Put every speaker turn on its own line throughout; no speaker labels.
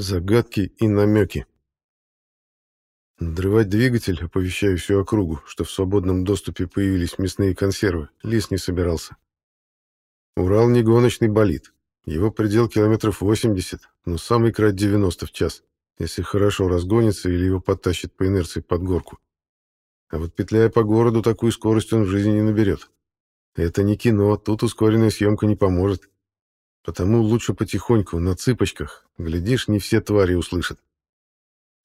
Загадки и намеки. Надрывать двигатель, оповещая всю округу, что в свободном доступе появились мясные консервы, Лис не собирался. Урал не гоночный болид. Его предел километров 80, но самый край 90 в час, если хорошо разгонится или его подтащит по инерции под горку. А вот петляя по городу, такую скорость он в жизни не наберет. Это не кино, тут ускоренная съемка не поможет. Потому лучше потихоньку, на цыпочках. Глядишь, не все твари услышат.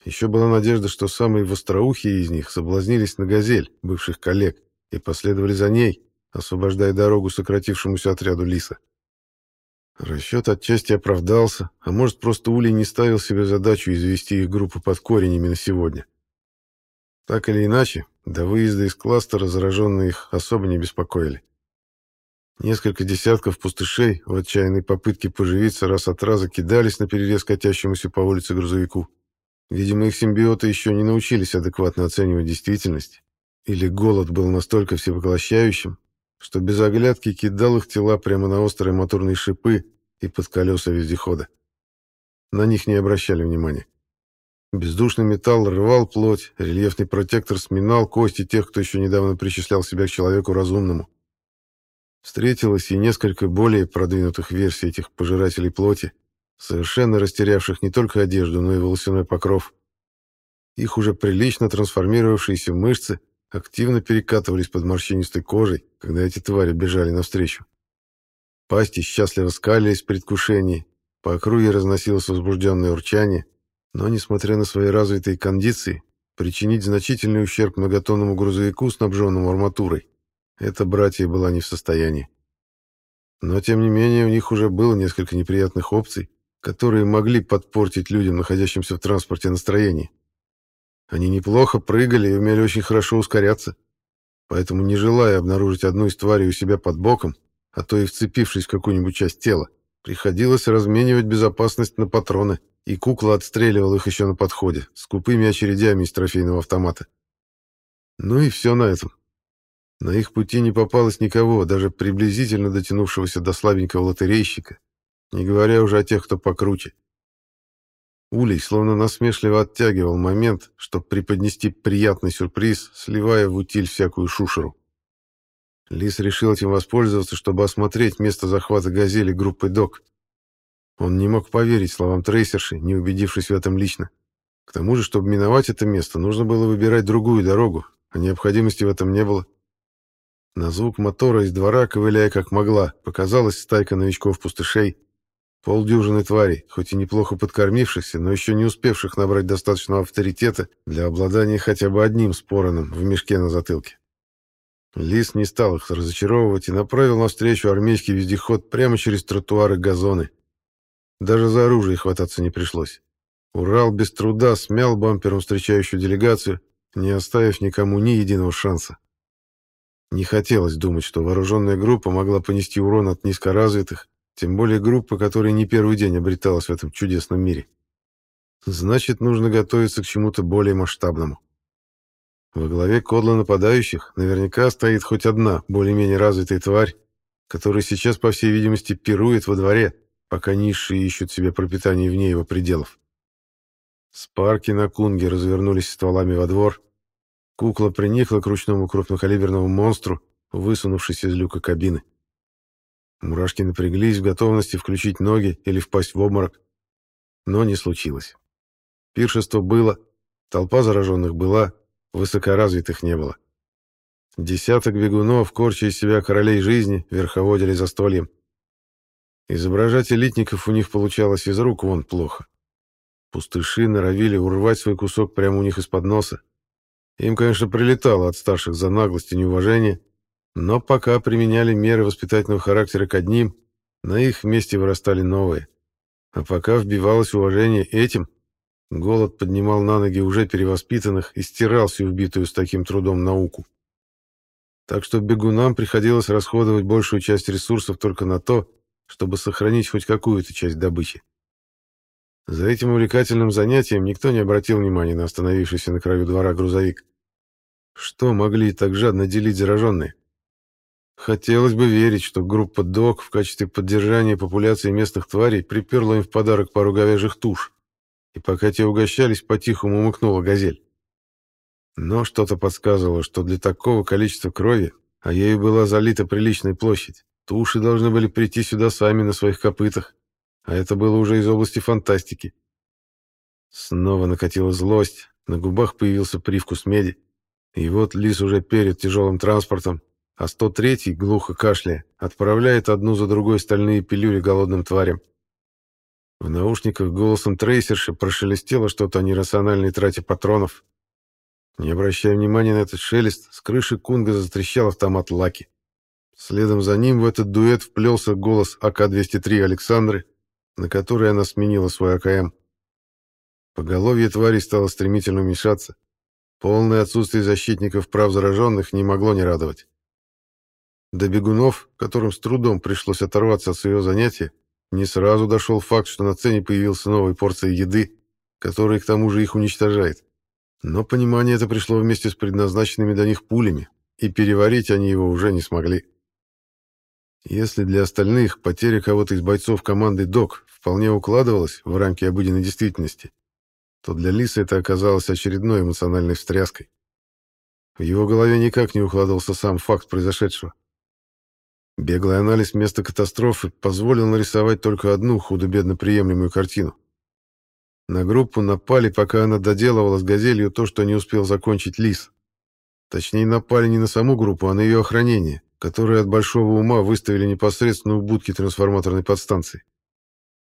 Еще была надежда, что самые востроухие из них соблазнились на «Газель» бывших коллег и последовали за ней, освобождая дорогу сократившемуся отряду Лиса. Расчет отчасти оправдался, а может, просто Улей не ставил себе задачу извести их группу под корень именно сегодня. Так или иначе, до выезда из кластера зараженные их особо не беспокоили. Несколько десятков пустышей в отчаянной попытке поживиться раз от раза кидались на перерез катящемуся по улице грузовику. Видимо, их симбиоты еще не научились адекватно оценивать действительность. Или голод был настолько всепоглощающим, что без оглядки кидал их тела прямо на острые моторные шипы и под колеса вездехода. На них не обращали внимания. Бездушный металл рвал плоть, рельефный протектор сминал кости тех, кто еще недавно причислял себя к человеку разумному. Встретилось и несколько более продвинутых версий этих пожирателей плоти, совершенно растерявших не только одежду, но и волосяной покров. Их уже прилично трансформировавшиеся мышцы активно перекатывались под морщинистой кожей, когда эти твари бежали навстречу. Пасти счастливо скалились в предвкушении, по округе разносилось возбужденное урчание, но, несмотря на свои развитые кондиции, причинить значительный ущерб многотонному грузовику, снабженному арматурой, эта братья была не в состоянии. Но, тем не менее, у них уже было несколько неприятных опций, которые могли подпортить людям, находящимся в транспорте, настроение. Они неплохо прыгали и умели очень хорошо ускоряться. Поэтому, не желая обнаружить одну из тварей у себя под боком, а то и вцепившись в какую-нибудь часть тела, приходилось разменивать безопасность на патроны, и кукла отстреливала их еще на подходе, с купыми очередями из трофейного автомата. Ну и все на этом. На их пути не попалось никого, даже приблизительно дотянувшегося до слабенького лотерейщика, не говоря уже о тех, кто покруче. Улей словно насмешливо оттягивал момент, чтобы преподнести приятный сюрприз, сливая в утиль всякую шушеру. Лис решил этим воспользоваться, чтобы осмотреть место захвата «Газели» группы «Док». Он не мог поверить словам трейсерши, не убедившись в этом лично. К тому же, чтобы миновать это место, нужно было выбирать другую дорогу, а необходимости в этом не было. На звук мотора из двора, ковыляя как могла, показалась стайка новичков-пустышей. Полдюжины тварей, хоть и неплохо подкормившихся, но еще не успевших набрать достаточного авторитета для обладания хотя бы одним спороном в мешке на затылке. Лис не стал их разочаровывать и направил навстречу армейский вездеход прямо через тротуары газоны. Даже за оружие хвататься не пришлось. Урал без труда смял бампером встречающую делегацию, не оставив никому ни единого шанса. Не хотелось думать, что вооруженная группа могла понести урон от низкоразвитых, тем более группа, которая не первый день обреталась в этом чудесном мире. Значит, нужно готовиться к чему-то более масштабному. Во главе кодла нападающих наверняка стоит хоть одна более-менее развитая тварь, которая сейчас, по всей видимости, пирует во дворе, пока низшие ищут себе пропитание вне его пределов. Спарки на кунге развернулись стволами во двор, Кукла приникла к ручному крупнокалиберному монстру, высунувшись из люка кабины. Мурашки напряглись в готовности включить ноги или впасть в обморок. Но не случилось. Пиршество было, толпа зараженных была, высокоразвитых не было. Десяток бегунов, корча из себя королей жизни, верховодили за стольем. Изображать элитников у них получалось из рук вон плохо. Пустыши норовили урвать свой кусок прямо у них из-под носа. Им, конечно, прилетало от старших за наглость и неуважение, но пока применяли меры воспитательного характера к одним, на их месте вырастали новые. А пока вбивалось уважение этим, голод поднимал на ноги уже перевоспитанных и стирал всю вбитую с таким трудом науку. Так что бегунам приходилось расходовать большую часть ресурсов только на то, чтобы сохранить хоть какую-то часть добычи. За этим увлекательным занятием никто не обратил внимания на остановившийся на краю двора грузовик. Что могли так жадно делить зараженные? Хотелось бы верить, что группа ДОК в качестве поддержания популяции местных тварей приперла им в подарок пару говяжьих туш, и пока те угощались, по-тихому умыкнула газель. Но что-то подсказывало, что для такого количества крови, а ею была залита приличная площадь, туши должны были прийти сюда сами на своих копытах, а это было уже из области фантастики. Снова накатила злость, на губах появился привкус меди, и вот Лис уже перед тяжелым транспортом, а 103-й, глухо кашляя, отправляет одну за другой стальные пилюли голодным тварям. В наушниках голосом трейсерши прошелестело что-то о нерациональной трате патронов. Не обращая внимания на этот шелест, с крыши Кунга затрещал автомат Лаки. Следом за ним в этот дуэт вплелся голос АК-203 Александры, на который она сменила свой АКМ. Поголовье тварей стало стремительно уменьшаться. Полное отсутствие защитников прав зараженных не могло не радовать. До бегунов, которым с трудом пришлось оторваться от своего занятия, не сразу дошел факт, что на цене появился новая порция еды, которая к тому же их уничтожает. Но понимание это пришло вместе с предназначенными для них пулями, и переварить они его уже не смогли. Если для остальных потеря кого-то из бойцов команды ДОК вполне укладывалась в рамки обыденной действительности, то для Лисы это оказалось очередной эмоциональной встряской. В его голове никак не укладывался сам факт произошедшего. Беглый анализ места катастрофы позволил нарисовать только одну худо-бедно приемлемую картину. На группу напали, пока она доделывала с «Газелью» то, что не успел закончить Лис. Точнее, напали не на саму группу, а на ее охранение, которое от большого ума выставили непосредственно у будки трансформаторной подстанции.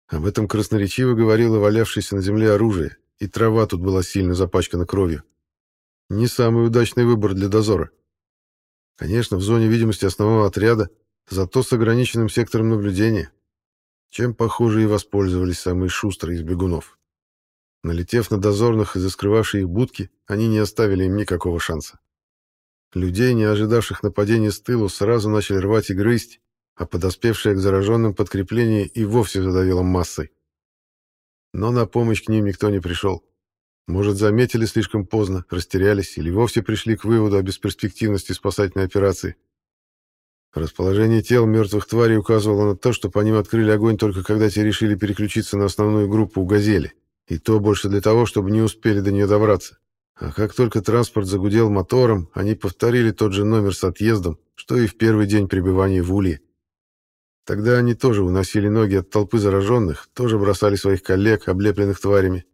Об этом красноречиво говорило валявшееся на земле оружие, и трава тут была сильно запачкана кровью. Не самый удачный выбор для дозора. Конечно, в зоне видимости основного отряда, зато с ограниченным сектором наблюдения, чем, похоже, и воспользовались самые шустрые из бегунов. Налетев на дозорных и заскрывавшие их будки, они не оставили им никакого шанса. Людей, не ожидавших нападения с тылу, сразу начали рвать и грызть, а подоспевшее к зараженным подкрепление и вовсе задавило массой. Но на помощь к ним никто не пришел. Может, заметили слишком поздно, растерялись или вовсе пришли к выводу о бесперспективности спасательной операции. Расположение тел мертвых тварей указывало на то, что по ним открыли огонь только когда те решили переключиться на основную группу у «Газели», и то больше для того, чтобы не успели до нее добраться. А как только транспорт загудел мотором, они повторили тот же номер с отъездом, что и в первый день пребывания в Улье. Тогда они тоже уносили ноги от толпы зараженных, тоже бросали своих коллег, облепленных тварями.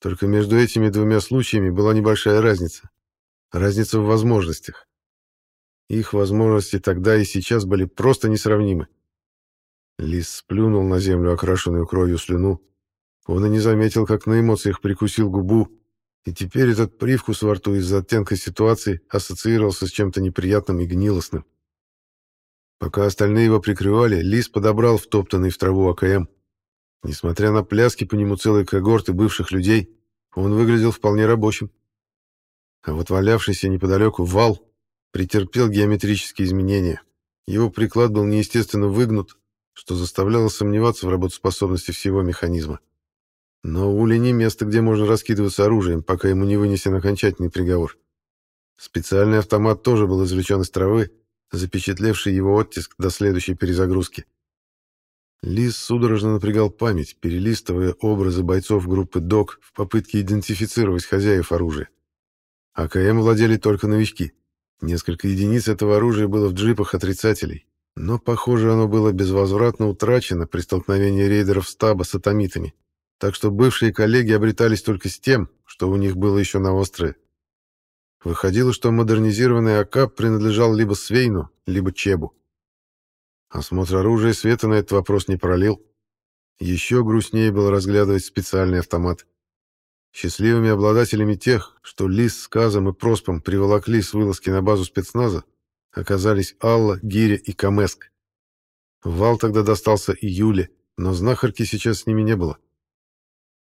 Только между этими двумя случаями была небольшая разница. Разница в возможностях. Их возможности тогда и сейчас были просто несравнимы. Лис сплюнул на землю окрашенную кровью слюну. Он и не заметил, как на эмоциях прикусил губу, и теперь этот привкус во рту из-за оттенка ситуации ассоциировался с чем-то неприятным и гнилостным. Пока остальные его прикрывали, Лис подобрал втоптанный в траву АКМ. Несмотря на пляски по нему целой когорты бывших людей, он выглядел вполне рабочим. А вот валявшийся неподалеку вал претерпел геометрические изменения. Его приклад был неестественно выгнут, что заставляло сомневаться в работоспособности всего механизма. Но у Ули не место, где можно раскидываться оружием, пока ему не вынесен окончательный приговор. Специальный автомат тоже был извлечен из травы, запечатлевший его оттиск до следующей перезагрузки. Лис судорожно напрягал память, перелистывая образы бойцов группы ДОК в попытке идентифицировать хозяев оружия. АКМ владели только новички. Несколько единиц этого оружия было в джипах отрицателей, но, похоже, оно было безвозвратно утрачено при столкновении рейдеров стаба с атомитами, так что бывшие коллеги обретались только с тем, что у них было еще на острове. Выходило, что модернизированный АК принадлежал либо Свейну, либо Чебу. Осмотр оружия Света на этот вопрос не пролил. Еще грустнее было разглядывать специальный автомат. Счастливыми обладателями тех, что Лис с Казом и Проспом приволокли с вылазки на базу спецназа, оказались Алла, Гиря и Камеск. Вал тогда достался и Юле, но знахарки сейчас с ними не было.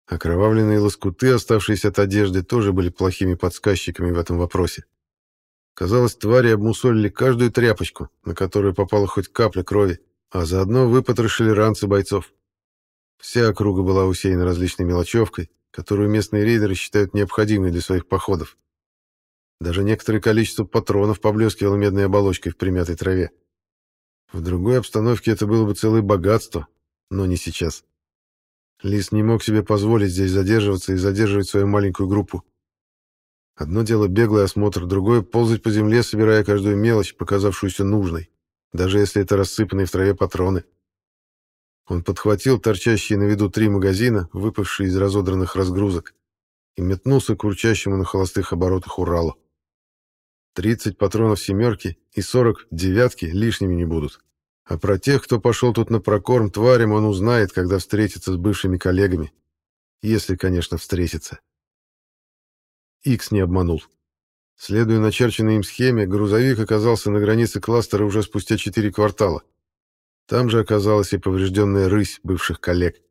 Окровавленные лоскуты, оставшиеся от одежды, тоже были плохими подсказчиками в этом вопросе. Казалось, твари обмусолили каждую тряпочку, на которую попала хоть капля крови, а заодно выпотрошили ранцы бойцов. Вся округа была усеяна различной мелочевкой, которую местные рейдеры считают необходимой для своих походов. Даже некоторое количество патронов поблескивало медной оболочкой в примятой траве. В другой обстановке это было бы целое богатство, но не сейчас. Лис не мог себе позволить здесь задерживаться и задерживать свою маленькую группу. Одно дело беглый осмотр, другое — ползать по земле, собирая каждую мелочь, показавшуюся нужной, даже если это рассыпанные в траве патроны. Он подхватил торчащие на виду три магазина, выпавшие из разодранных разгрузок, и метнулся к урчащему на холостых оборотах Уралу. Тридцать патронов «семерки» и сорок «девятки» лишними не будут. А про тех, кто пошел тут на прокорм тварям, он узнает, когда встретится с бывшими коллегами. Если, конечно, встретится. Икс не обманул. Следуя начерченной им схеме, грузовик оказался на границе кластера уже спустя четыре квартала. Там же оказалась и поврежденная рысь бывших коллег.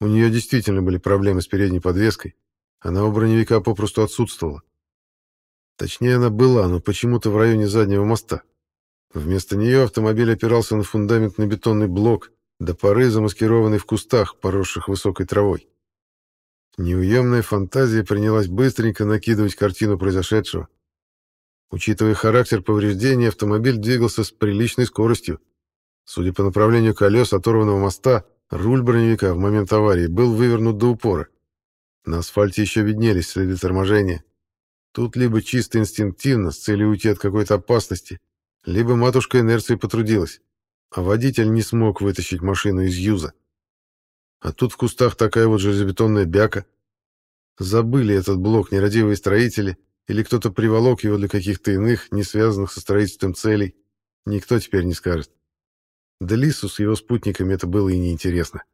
У нее действительно были проблемы с передней подвеской. Она у броневика попросту отсутствовала. Точнее, она была, но почему-то в районе заднего моста. Вместо нее автомобиль опирался на фундаментный бетонный блок, до поры замаскированный в кустах, поросших высокой травой. Неуемная фантазия принялась быстренько накидывать картину произошедшего. Учитывая характер повреждений, автомобиль двигался с приличной скоростью. Судя по направлению колес оторванного моста, руль броневика в момент аварии был вывернут до упора. На асфальте еще виднелись следы торможения. Тут либо чисто инстинктивно, с целью уйти от какой-то опасности, либо матушка инерции потрудилась, а водитель не смог вытащить машину из юза. А тут в кустах такая вот железобетонная бяка. Забыли этот блок нерадивые строители, или кто-то приволок его для каких-то иных, не связанных со строительством целей. Никто теперь не скажет. Да Лису с его спутниками это было и неинтересно.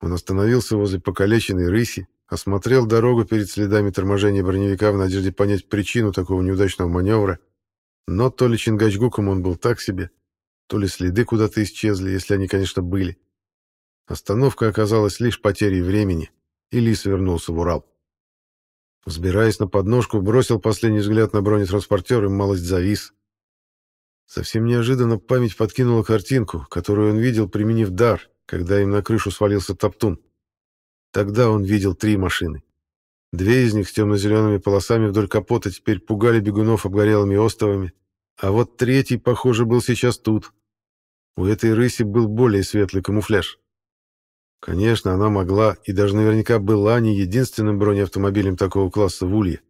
Он остановился возле покалеченной рыси, осмотрел дорогу перед следами торможения броневика в надежде понять причину такого неудачного маневра, но то ли Чингачгуком он был так себе, то ли следы куда-то исчезли, если они, конечно, были. Остановка оказалась лишь потерей времени, и Лис вернулся в Урал. Взбираясь на подножку, бросил последний взгляд на бронетранспортер и малость завис. Совсем неожиданно память подкинула картинку, которую он видел, применив дар, когда им на крышу свалился Топтун. Тогда он видел три машины. Две из них с темно-зелеными полосами вдоль капота теперь пугали бегунов обгорелыми остовами, а вот третий, похоже, был сейчас тут. У этой рыси был более светлый камуфляж. Конечно, она могла и даже наверняка была не единственным бронеавтомобилем такого класса в Улье.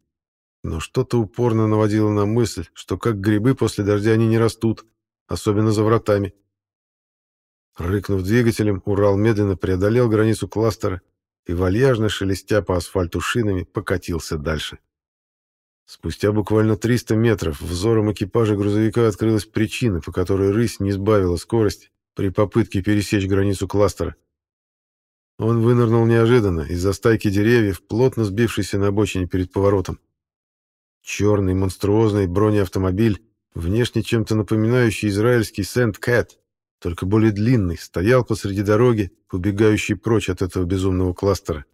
Но что-то упорно наводило на мысль, что как грибы после дождя они не растут, особенно за вратами. Рыкнув двигателем, Урал медленно преодолел границу кластера и, вальяжно шелестя по асфальту шинами, покатился дальше. Спустя буквально 300 метров взором экипажа грузовика открылась причина, по которой рысь не сбавила скорость при попытке пересечь границу кластера. Он вынырнул неожиданно из-за стайки деревьев, плотно сбившейся на обочине перед поворотом. Черный монструозный бронеавтомобиль, внешне чем-то напоминающий израильский Сент-Кэт, только более длинный, стоял посреди дороги, убегающей прочь от этого безумного кластера.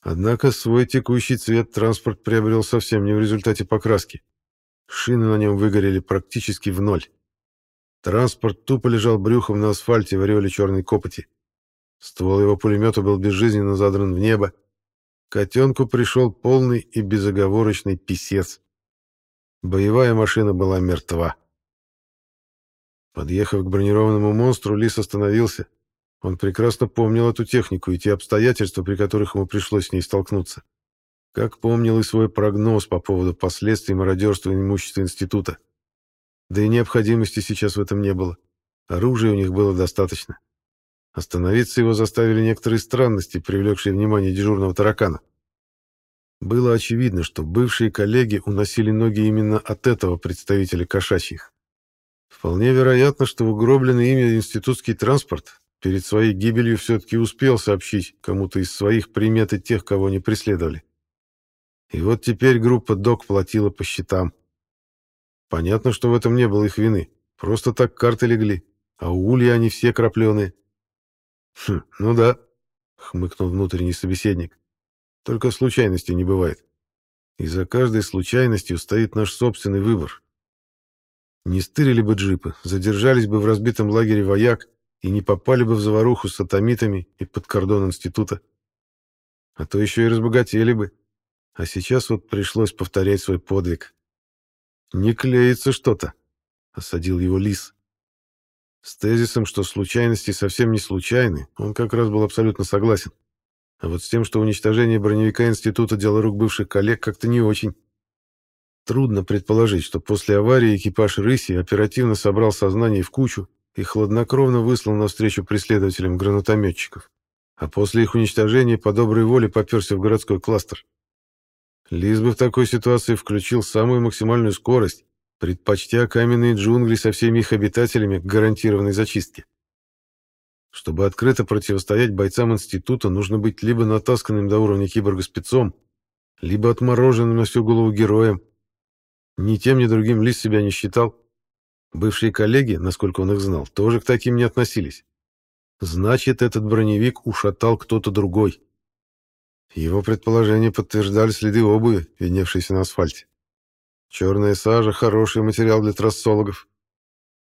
Однако свой текущий цвет транспорт приобрел совсем не в результате покраски. Шины на нем выгорели практически в ноль. Транспорт тупо лежал брюхом на асфальте в ореоле черной копоти. Ствол его пулемета был безжизненно задран в небо. Котенку пришел полный и безоговорочный писец. Боевая машина была мертва. Подъехав к бронированному монстру, Лис остановился. Он прекрасно помнил эту технику и те обстоятельства, при которых ему пришлось с ней столкнуться. Как помнил и свой прогноз по поводу последствий мародерства и имущества института. Да и необходимости сейчас в этом не было. Оружия у них было достаточно. Остановиться его заставили некоторые странности, привлекшие внимание дежурного таракана. Было очевидно, что бывшие коллеги уносили ноги именно от этого представителя кошачьих. Вполне вероятно, что угробленный ими институтский транспорт перед своей гибелью все-таки успел сообщить кому-то из своих приметы тех, кого они преследовали. И вот теперь группа ДОК платила по счетам. Понятно, что в этом не было их вины. Просто так карты легли. А у Улья они все крапленые. «Хм, ну да», — хмыкнул внутренний собеседник. «Только случайностей не бывает. И за каждой случайностью стоит наш собственный выбор. Не стырили бы джипы, задержались бы в разбитом лагере вояк и не попали бы в заваруху с атомитами и под кордон института. А то еще и разбогатели бы. А сейчас вот пришлось повторять свой подвиг. «Не клеится что-то», — осадил его лис. С тезисом, что случайности совсем не случайны, он как раз был абсолютно согласен. А вот с тем, что уничтожение броневика института дело рук бывших коллег, как-то не очень. Трудно предположить, что после аварии экипаж «Рыси» оперативно собрал сознание в кучу и хладнокровно выслал навстречу преследователям гранатометчиков, а после их уничтожения по доброй воле поперся в городской кластер. Лис бы в такой ситуации включил самую максимальную скорость, предпочтя каменные джунгли со всеми их обитателями к гарантированной зачистке. Чтобы открыто противостоять бойцам института, нужно быть либо натасканным до уровня киборга-спецом, либо отмороженным на всю голову героем. Ни тем, ни другим Лис себя не считал. Бывшие коллеги, насколько он их знал, тоже к таким не относились. Значит, этот броневик ушатал кто-то другой. Его предположения подтверждали следы обуви, видневшиеся на асфальте. Черная сажа — хороший материал для трассологов.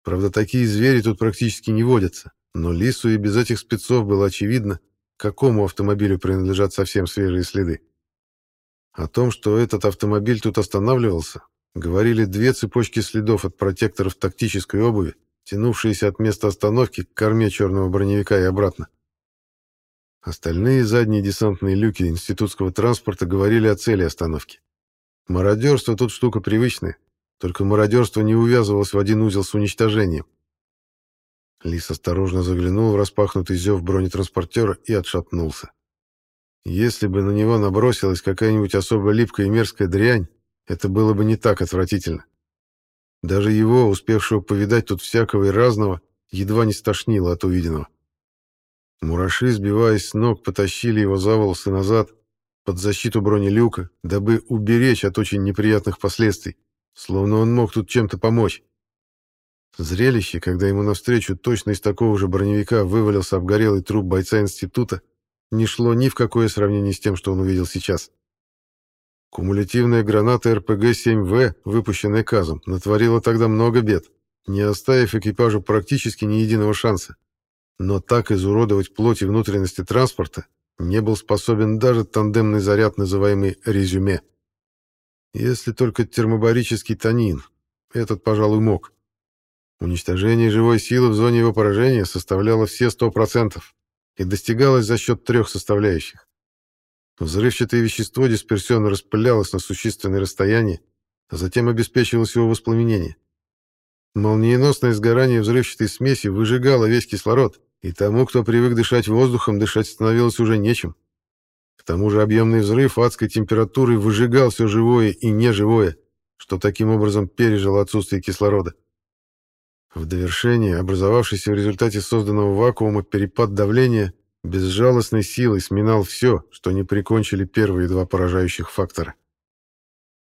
Правда, такие звери тут практически не водятся, но Лису и без этих спецов было очевидно, какому автомобилю принадлежат совсем свежие следы. О том, что этот автомобиль тут останавливался, говорили две цепочки следов от протекторов тактической обуви, тянувшиеся от места остановки к корме черного броневика и обратно. Остальные задние десантные люки институтского транспорта говорили о цели остановки. Мародерство тут штука привычная, только мародерство не увязывалось в один узел с уничтожением. Лис осторожно заглянул в распахнутый зев бронетранспортера и отшатнулся. Если бы на него набросилась какая-нибудь особо липкая и мерзкая дрянь, это было бы не так отвратительно. Даже его, успевшего повидать тут всякого и разного, едва не стошнило от увиденного. Мураши, сбиваясь с ног, потащили его за волосы назад, под защиту бронелюка, дабы уберечь от очень неприятных последствий, словно он мог тут чем-то помочь. Зрелище, когда ему навстречу точно из такого же броневика вывалился обгорелый труп бойца института, не шло ни в какое сравнение с тем, что он увидел сейчас. Кумулятивная граната РПГ-7В, выпущенная КАЗом, натворила тогда много бед, не оставив экипажу практически ни единого шанса. Но так изуродовать плоть и внутренности транспорта не был способен даже тандемный заряд, называемый резюме. Если только термобарический танин. Этот, пожалуй, мог. Уничтожение живой силы в зоне его поражения составляло все 100% и достигалось за счет трех составляющих. Взрывчатое вещество дисперсионно распылялось на существенное расстояние, а затем обеспечивалось его воспламенение. Молниеносное сгорание взрывчатой смеси выжигало весь кислород, и тому, кто привык дышать воздухом, дышать становилось уже нечем. К тому же объемный взрыв адской температуры выжигал все живое и неживое, что таким образом пережило отсутствие кислорода. В довершение, образовавшийся в результате созданного вакуума перепад давления безжалостной силой сминал все, что не прикончили первые два поражающих фактора.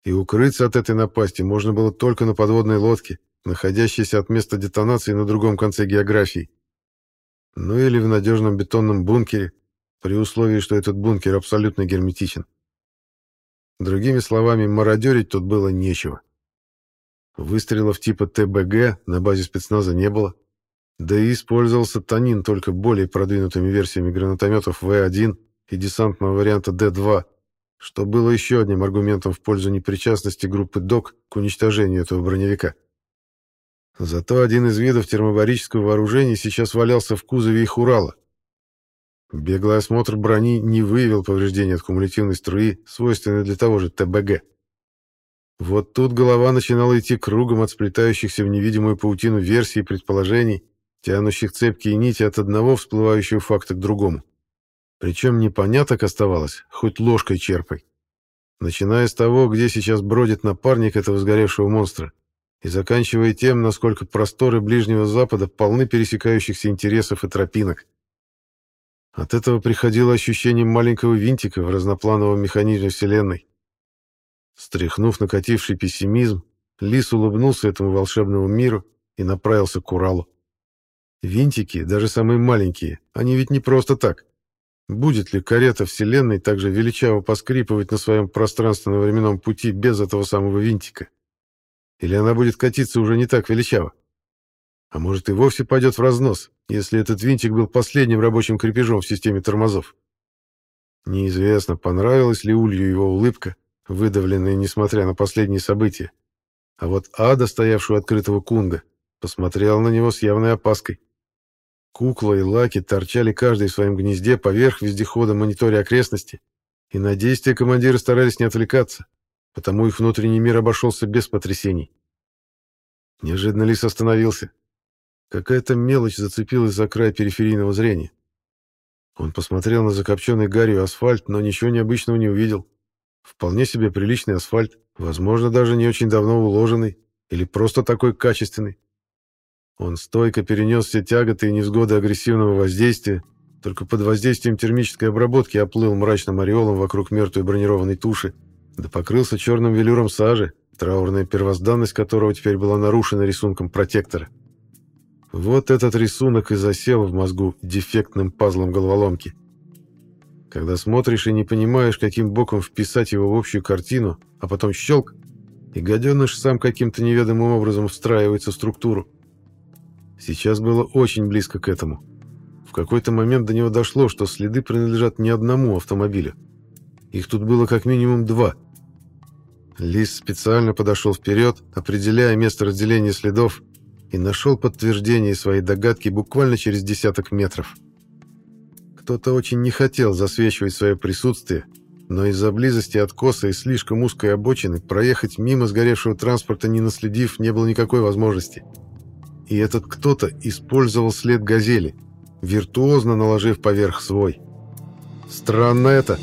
И укрыться от этой напасти можно было только на подводной лодке, находящейся от места детонации на другом конце географии ну или в надежном бетонном бункере, при условии, что этот бункер абсолютно герметичен. Другими словами, мародерить тут было нечего. Выстрелов типа ТБГ на базе спецназа не было, да и использовался Танин только более продвинутыми версиями гранатометов В-1 и десантного варианта Д-2, что было еще одним аргументом в пользу непричастности группы ДОК к уничтожению этого броневика. Зато один из видов термобарического вооружения сейчас валялся в кузове их Урала. Беглый осмотр брони не выявил повреждений от кумулятивной струи, свойственной для того же ТБГ. Вот тут голова начинала идти кругом от сплетающихся в невидимую паутину версий и предположений, тянущих цепкие нити от одного всплывающего факта к другому. Причем непоняток оставалось, хоть ложкой черпай. Начиная с того, где сейчас бродит напарник этого сгоревшего монстра, и заканчивая тем, насколько просторы Ближнего Запада полны пересекающихся интересов и тропинок. От этого приходило ощущение маленького винтика в разноплановом механизме Вселенной. Стряхнув накативший пессимизм, Лис улыбнулся этому волшебному миру и направился к Уралу. Винтики, даже самые маленькие, они ведь не просто так. Будет ли карета Вселенной также величаво поскрипывать на своем пространственно-временном пути без этого самого винтика? Или она будет катиться уже не так величаво? А может и вовсе пойдет в разнос, если этот винтик был последним рабочим крепежом в системе тормозов? Неизвестно, понравилась ли Улью его улыбка, выдавленная несмотря на последние события. А вот Ада, стоявшую открытого кунга, посмотрела на него с явной опаской. Кукла и Лаки торчали каждый в своем гнезде поверх вездехода мониторя окрестности, и на действия командира старались не отвлекаться, потому их внутренний мир обошелся без потрясений. Неожиданно Лис остановился. Какая-то мелочь зацепилась за край периферийного зрения. Он посмотрел на закопченный гарью асфальт, но ничего необычного не увидел. Вполне себе приличный асфальт, возможно, даже не очень давно уложенный, или просто такой качественный. Он стойко перенес все тяготы и невзгоды агрессивного воздействия, только под воздействием термической обработки оплыл мрачным ореолом вокруг мертвой бронированной туши, да покрылся черным велюром сажи, траурная первозданность которого теперь была нарушена рисунком протектора. Вот этот рисунок и засел в мозгу дефектным пазлом головоломки. Когда смотришь и не понимаешь, каким боком вписать его в общую картину, а потом щелк, и гаденыш сам каким-то неведомым образом встраивается в структуру. Сейчас было очень близко к этому. В какой-то момент до него дошло, что следы принадлежат не одному автомобилю. Их тут было как минимум два. Лис специально подошел вперед, определяя место разделения следов, и нашел подтверждение своей догадки буквально через десяток метров. Кто-то очень не хотел засвечивать свое присутствие, но из-за близости откоса и слишком узкой обочины проехать мимо сгоревшего транспорта, не наследив, не было никакой возможности. И этот кто-то использовал след «Газели», виртуозно наложив поверх свой. Странно это...